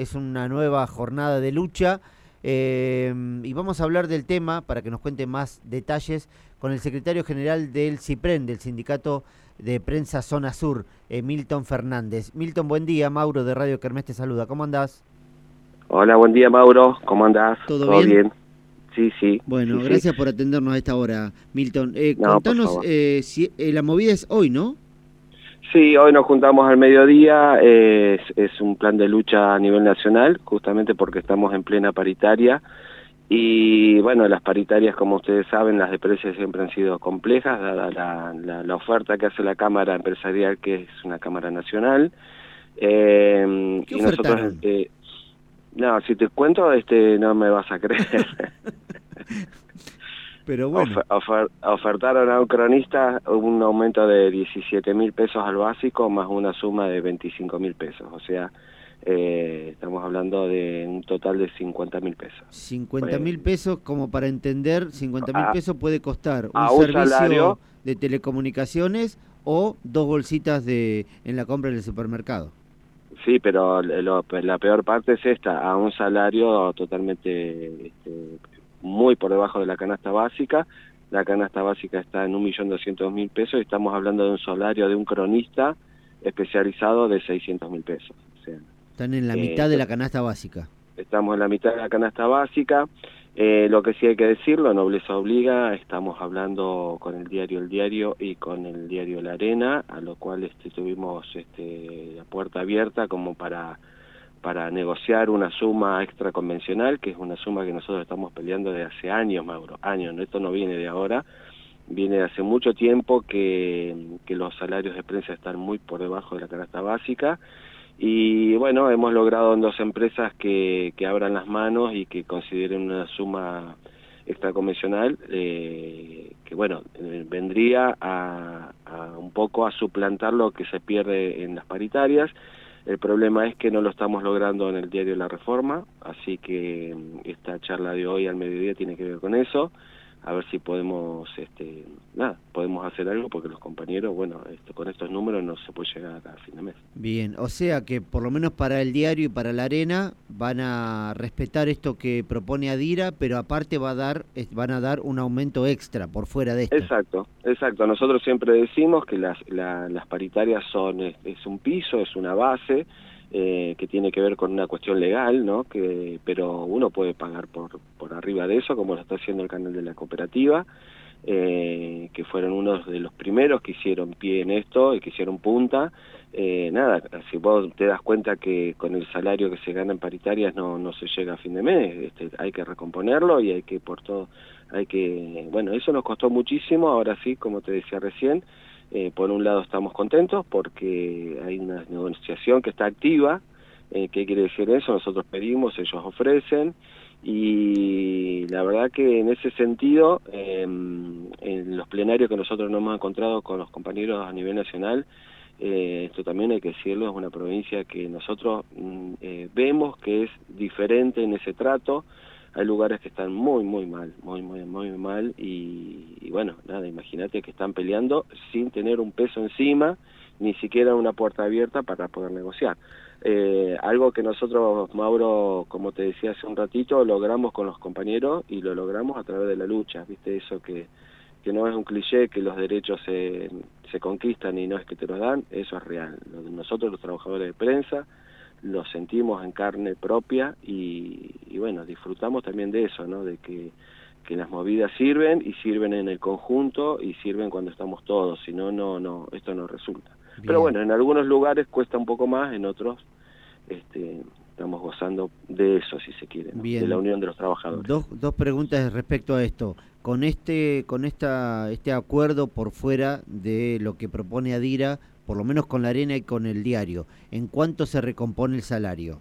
es una nueva jornada de lucha. Eh, y vamos a hablar del tema, para que nos cuente más detalles, con el secretario general del CIPREN, del Sindicato de Prensa Zona Sur, eh, Milton Fernández. Milton, buen día. Mauro de Radio Kermés te saluda. ¿Cómo andás? Hola, buen día, Mauro. ¿Cómo andás? ¿Todo, bien? Sí, sí. Bueno, gracias por atendernos a esta hora, Milton. Eh, contanos, eh, si, eh, la movida es hoy, ¿no? Sí, hoy nos juntamos al mediodía, es, es un plan de lucha a nivel nacional, justamente porque estamos en plena paritaria. Y bueno, las paritarias, como ustedes saben, las de precios siempre han sido complejas, dada la, la, oferta que hace la Cámara Empresarial, que es una Cámara Nacional. Eh, y nosotros, eh, no, si te cuento, este, no me vas a creer. Pero bueno. ofertaron a un cronista un aumento de 17 mil pesos al básico más una suma de 25 mil pesos. O sea, eh, estamos hablando de un total de 50 mil pesos. 50 mil pesos, como para entender, 50 mil pesos puede costar un, servicio de telecomunicaciones o dos bolsitas de en la compra del supermercado. Sí, pero la peor parte es esta, a un salario totalmente este, muy por debajo de la canasta básica. La canasta básica está en un millón doscientos mil pesos y estamos hablando de un salario de un cronista especializado de seiscientos mil pesos. Están en la eh, mitad de la canasta básica. Estamos en la mitad de la canasta básica. Eh, lo que sí hay que decirlo, Nobleza Obliga, estamos hablando con el diario El Diario y con el diario La Arena, a lo cual este, tuvimos este, la puerta abierta como para para negociar una suma extra convencional, que es una suma que nosotros estamos peleando de hace años, Mauro, años, esto no viene de ahora, viene de hace mucho tiempo que, los salarios de prensa están muy por debajo de la canasta básica. Y bueno, hemos logrado en dos empresas que, abran las manos y que consideren una suma extraconvencional eh, que bueno, eh, vendría a un poco a suplantar lo que se pierde en las paritarias el problema es que no lo estamos logrando en el diario La Reforma, así que mm, esta charla de hoy al mediodía tiene que ver con eso a ver si podemos, este, nada, podemos hacer algo porque los compañeros, bueno, esto, con estos números no se puede llegar a fin de mes. Bien, o sea que por lo menos para el diario y para la arena van a respetar esto que propone Adira, pero aparte va a dar, van a dar un aumento extra por fuera de esto. Exacto, exacto. Nosotros siempre decimos que las, las paritarias son, es un piso, es una base, eh, que tiene que ver con una cuestión legal, ¿no? Que, pero uno puede pagar por, por arriba de eso, como lo está haciendo el canal de la cooperativa, eh, que fueron unos de los primeros que hicieron pie en esto y que hicieron punta. Eh, nada, si vos te das cuenta que con el salario que se gana en paritarias no, no se llega a fin de mes, este, hay que recomponerlo y hay que por todo, hay que, bueno, eso nos costó muchísimo, ahora sí, como te decía recién, eh, por un lado estamos contentos porque hay una negociación que está activa. Eh, ¿Qué quiere decir eso? Nosotros pedimos, ellos ofrecen y la verdad que en ese sentido, em, en los plenarios que nosotros nos hemos encontrado con los compañeros a nivel nacional, eh, esto también hay que decirlo, es una provincia que nosotros mm, vemos que es diferente en ese trato, hay lugares que están muy, muy mal, muy, muy, muy mal y, bueno, nada, imagínate que están peleando sin tener un peso encima, ni siquiera una puerta abierta para poder negociar. Eh, algo que nosotros, Mauro, como te decía hace un ratito, logramos con los compañeros y lo logramos a través de la lucha, ¿viste? Eso que, que no es un cliché, que los derechos se, se conquistan y no es que te los dan, eso es real. Nosotros, los trabajadores de prensa, lo sentimos en carne propia y, bueno, disfrutamos también de eso, ¿no? De que, que las movidas sirven y sirven en el conjunto y sirven cuando estamos todos, si no, no, no, esto no resulta. Pero bueno, en algunos lugares cuesta un poco más, en otros este, estamos gozando de eso, si se quiere, de la unión de los trabajadores. Dos, dos preguntas respecto a esto. Con este, con esta, este acuerdo por fuera de lo que propone Adira, por lo menos con la arena y con el diario, ¿en cuánto se recompone el salario?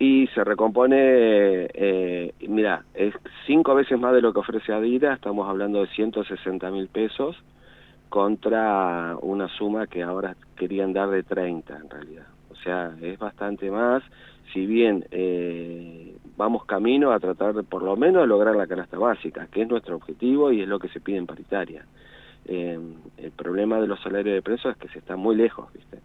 Y se recompone, eh, mira, es cinco veces más de lo que ofrece Adira, estamos hablando de 160 mil pesos contra una suma que ahora querían dar de 30 en realidad. O sea, es bastante más, si bien eh, vamos camino a tratar de por lo menos lograr la canasta básica, que es nuestro objetivo y es lo que se pide en paritaria. Eh, el problema de los salarios de presos es que se está muy lejos, ¿viste?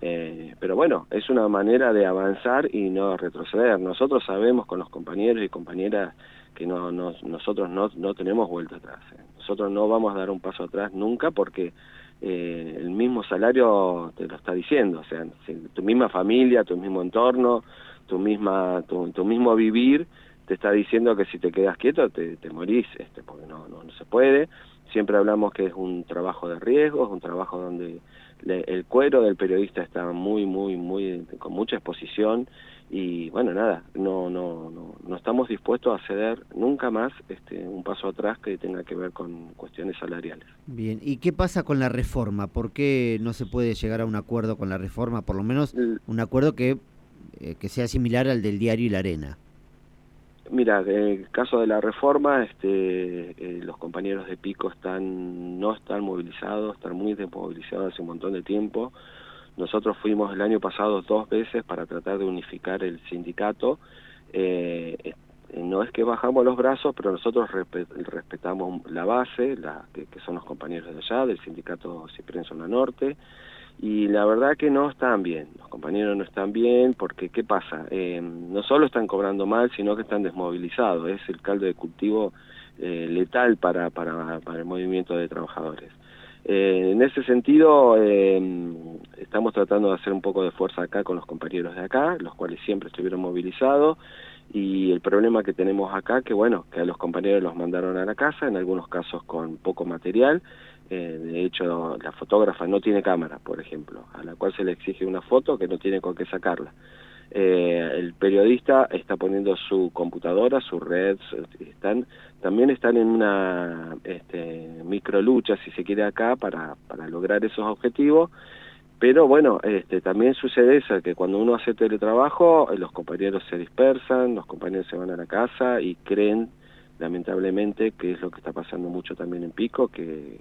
Eh, pero bueno, es una manera de avanzar y no retroceder. Nosotros sabemos con los compañeros y compañeras que no, nosotros no, no tenemos vuelta atrás. Nosotros no vamos a dar un paso atrás nunca porque eh, el mismo salario te lo está diciendo, o sea, tu misma familia, tu mismo entorno, tu misma tu, mismo vivir te está diciendo que si te quedas quieto te, morís, este, porque no, no, no se puede. Siempre hablamos que es un trabajo de riesgo, es un trabajo donde el cuero del periodista está muy, muy, muy, con mucha exposición y bueno, nada, no, no, no, no estamos dispuestos a ceder nunca más este, un paso atrás que tenga que ver con cuestiones salariales. Bien, ¿y qué pasa con la reforma? ¿Por qué no se puede llegar a un acuerdo con la reforma? Por lo menos un acuerdo que, eh, que sea similar al del diario y la arena. Mira, en el caso de la reforma, este, eh, los compañeros de Pico están no están movilizados, están muy desmovilizados hace un montón de tiempo. Nosotros fuimos el año pasado dos veces para tratar de unificar el sindicato. Eh, eh, no es que bajamos los brazos, pero nosotros respetamos la base, que, son los compañeros de allá, del sindicato Cipren Zona Norte, y la verdad que no están bien, los compañeros no están bien porque ¿qué pasa? Eh, no solo están cobrando mal, sino que están desmovilizados, es el caldo de cultivo letal para, el movimiento de trabajadores. Eh, en ese sentido, estamos tratando de hacer un poco de fuerza acá con los compañeros de acá, los cuales siempre estuvieron movilizados, y el problema que tenemos acá, que bueno, que a los compañeros los mandaron a la casa, en algunos casos con poco material, eh, de hecho, la fotógrafa no tiene cámara, por ejemplo, a la cual se le exige una foto que no tiene con qué sacarla. Eh, el periodista está poniendo su computadora, su red, están, también están en una este, micro lucha, si se quiere acá, para, para lograr esos objetivos. Pero bueno, este, también sucede eso, que cuando uno hace teletrabajo, los compañeros se dispersan, los compañeros se van a la casa y creen, lamentablemente, que es lo que está pasando mucho también en Pico, que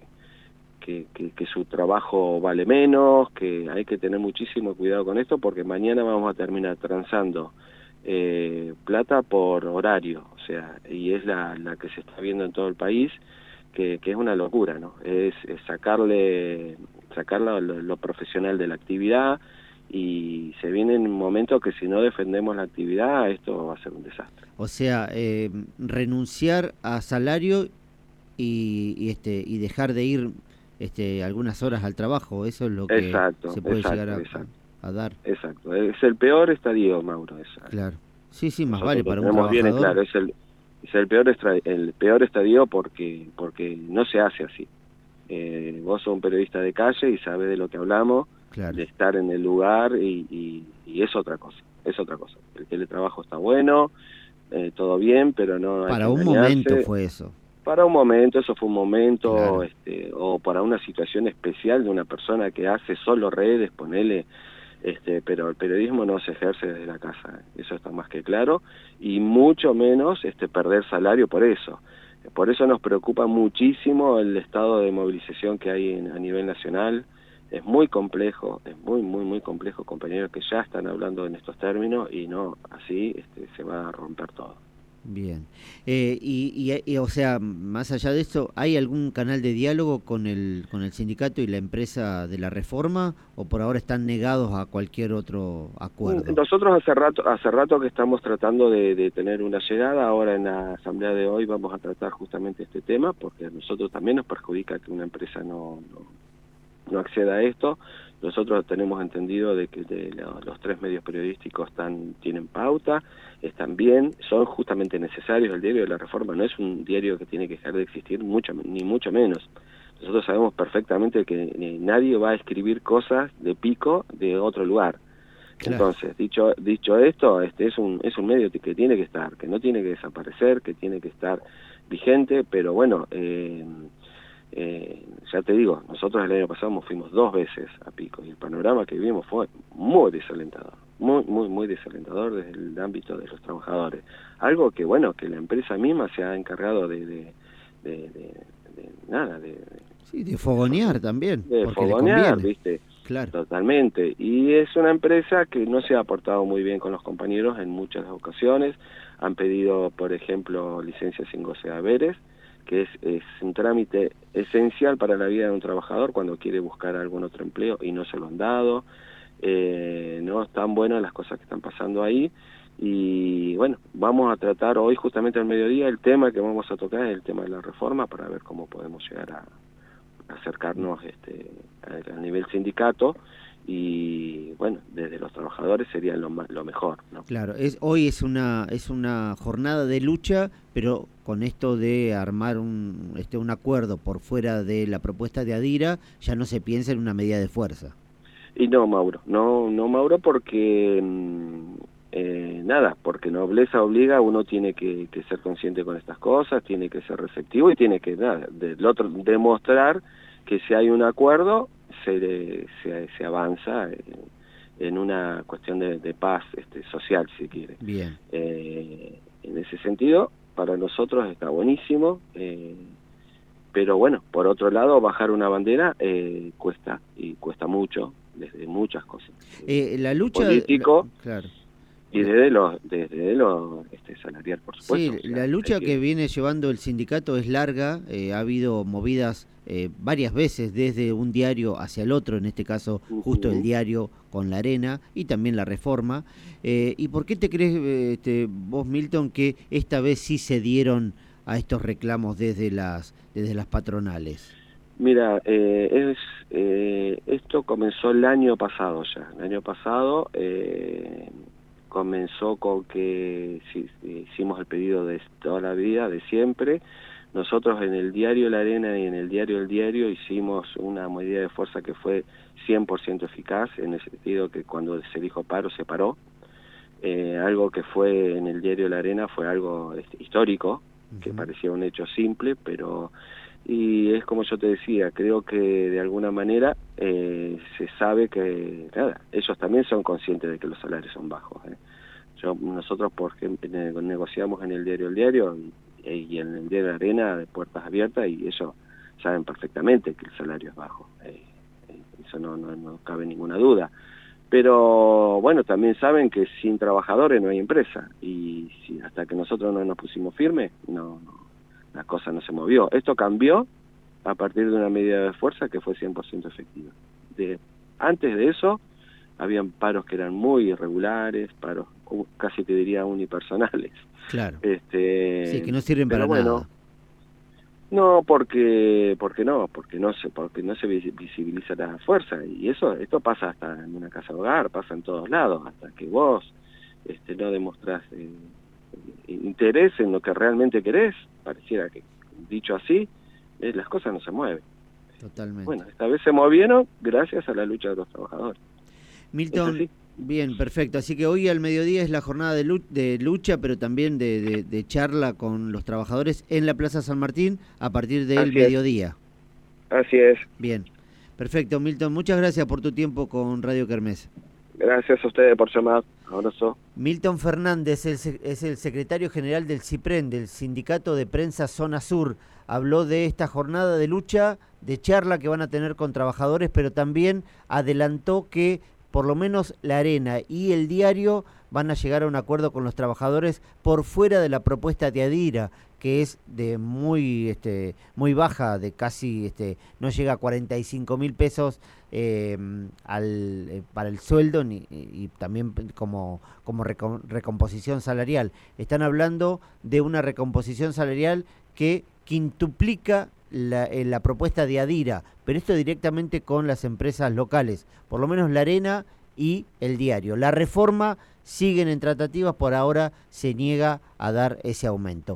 que, su trabajo vale menos, que hay que tener muchísimo cuidado con esto porque mañana vamos a terminar transando eh, plata por horario, o sea, y es la, la que se está viendo en todo el país, que, que es una locura, ¿no? Es, sacarle, sacar lo, profesional de la actividad y se viene en un momento que si no defendemos la actividad, esto va a ser un desastre. O sea, eh, renunciar a salario y, y, este y dejar de ir este, algunas horas al trabajo, eso es lo que se puede llegar a, dar. Exacto, es el peor estadio, Mauro. Claro, sí, sí, más vale para un trabajador. claro, es el, es el peor el peor estadio porque porque no se hace así. Eh, vos sos un periodista de calle y sabes de lo que hablamos, de estar en el lugar y, y, es otra cosa, es otra cosa. El teletrabajo está bueno, eh, todo bien, pero no... Para un momento fue eso para un momento, eso fue un momento, este, o para una situación especial de una persona que hace solo redes, ponele, este, pero el periodismo no se ejerce desde la casa, eso está más que claro, y mucho menos este, perder salario por eso. Por eso nos preocupa muchísimo el estado de movilización que hay a nivel nacional, es muy complejo, es muy, muy, muy complejo, compañeros que ya están hablando en estos términos y no, así este, se va a romper todo. Bien. Eh, y, o sea, más allá de eso, ¿hay algún canal de diálogo con el, con el sindicato y la empresa de la reforma o por ahora están negados a cualquier otro acuerdo? Nosotros hace rato, hace rato que estamos tratando de, tener una llegada, ahora en la asamblea de hoy vamos a tratar justamente este tema porque a nosotros también nos perjudica que una empresa no, no, no acceda a esto. Nosotros tenemos entendido de que los tres medios periodísticos están tienen pauta, están bien, son justamente necesarios. El diario de la Reforma no es un diario que tiene que dejar de existir, mucho, ni mucho menos. Nosotros sabemos perfectamente que nadie va a escribir cosas de pico de otro lugar. Entonces, dicho dicho esto, este es un es un medio que tiene que estar, que no tiene que desaparecer, que tiene que estar vigente, pero bueno, eh, eh, ya te digo, nosotros el año pasado fuimos dos veces a Pico y el panorama que vimos fue muy desalentador, muy, muy, muy desalentador desde el ámbito de los trabajadores. Algo que, bueno, que la empresa misma se ha encargado de, de, de, nada, de... Sí, de fogonear también. De fogonear, viste. Claro. Totalmente. Y es una empresa que no se ha portado muy bien con los compañeros en muchas ocasiones. Han pedido, por ejemplo, licencias sin goce de haberes que es, un trámite esencial para la vida de un trabajador cuando quiere buscar algún otro empleo y no se lo han dado. eh, no están buenas las cosas que están pasando ahí y bueno, vamos a tratar hoy justamente al mediodía el tema que vamos a tocar es el tema de la reforma para ver cómo podemos llegar a, acercarnos este, al nivel sindicato y bueno, desde los trabajadores sería lo, lo mejor. ¿no? Claro, es, hoy es una, es una jornada de lucha, pero con esto de armar un, este, un acuerdo por fuera de la propuesta de Adira, ya no se piensa en una medida de fuerza. Y no, Mauro, no, no Mauro, porque mm, eh, nada, porque nobleza obliga, uno tiene que, ser consciente con estas cosas, tiene que ser receptivo y tiene que, nada, del otro, demostrar que si hay un acuerdo, se, se, avanza en, una cuestión de, paz este, social, si quiere. Bien. Eh, en ese sentido, para nosotros está buenísimo, eh, pero bueno, por otro lado, bajar una bandera cuesta, y cuesta mucho, desde muchas cosas. la lucha... Político, claro y desde lo, desde lo este, salarial, por supuesto. Sí, la lucha que... viene llevando el sindicato es larga, eh, ha habido movidas eh, varias veces desde un diario hacia el otro, en este caso justo el diario con la arena y también la reforma. Eh, ¿Y por qué te crees este, vos, Milton, que esta vez sí se dieron a estos reclamos desde las, desde las patronales? Mira, es, esto comenzó el año pasado ya. El año pasado comenzó con que hicimos el pedido de toda la vida, de siempre. Nosotros en el diario La Arena y en el diario El Diario hicimos una medida de fuerza que fue 100% eficaz, en el sentido que cuando se dijo paro, se paró. Eh, algo que fue en el diario La Arena fue algo este, histórico, que parecía un hecho simple, pero es como yo te decía, creo que de alguna manera eh, se sabe que nada, ellos también son conscientes de que los salarios son bajos. ¿eh? Yo, nosotros por negociamos en el diario El Diario y, en el diario Arena de puertas abiertas y ellos saben perfectamente que el salario es bajo. Eh, eso no, no, no cabe ninguna duda. Pero bueno, también saben que sin trabajadores no hay empresa y si hasta que nosotros no nos pusimos firmes, no, no la cosa no se movió. Esto cambió a partir de una medida de fuerza que fue 100% efectiva. De, antes de eso, habían paros que eran muy irregulares, paros casi te diría unipersonales. Claro. Este, sí, que no sirven para nada. No, porque porque no, porque no se porque no se visibiliza la fuerza y eso esto pasa hasta en una casa hogar, pasa en todos lados, hasta que vos este no demostrás eh, interés en lo que realmente querés, pareciera que dicho así, eh, las cosas no se mueven. Totalmente. Bueno, esta vez se movieron gracias a la lucha de los trabajadores. Milton, bien, perfecto. Así que hoy al mediodía es la jornada de, de lucha, pero también de, charla con los trabajadores en la Plaza San Martín a partir del mediodía. Así es. Bien, perfecto. Milton, muchas gracias por tu tiempo con Radio Kermés. Gracias a ustedes por llamar. Abrazo. Milton Fernández es el secretario general del CIPREN, del Sindicato de Prensa Zona Sur. Habló de esta jornada de lucha, de charla que van a tener con trabajadores, pero también adelantó que por lo menos la arena y el diario van a llegar a un acuerdo con los trabajadores por fuera de la propuesta de Adira, que es de muy este muy baja, de casi este no llega a 45 mil pesos em, al, eh, para el sueldo ni, y, también como, como recomposición salarial. Están hablando de una recomposición salarial que quintuplica la, eh, la propuesta de Adira, pero esto directamente con las empresas locales, por lo menos la arena y el diario. La reforma siguen en tratativas, por ahora se niega a dar ese aumento.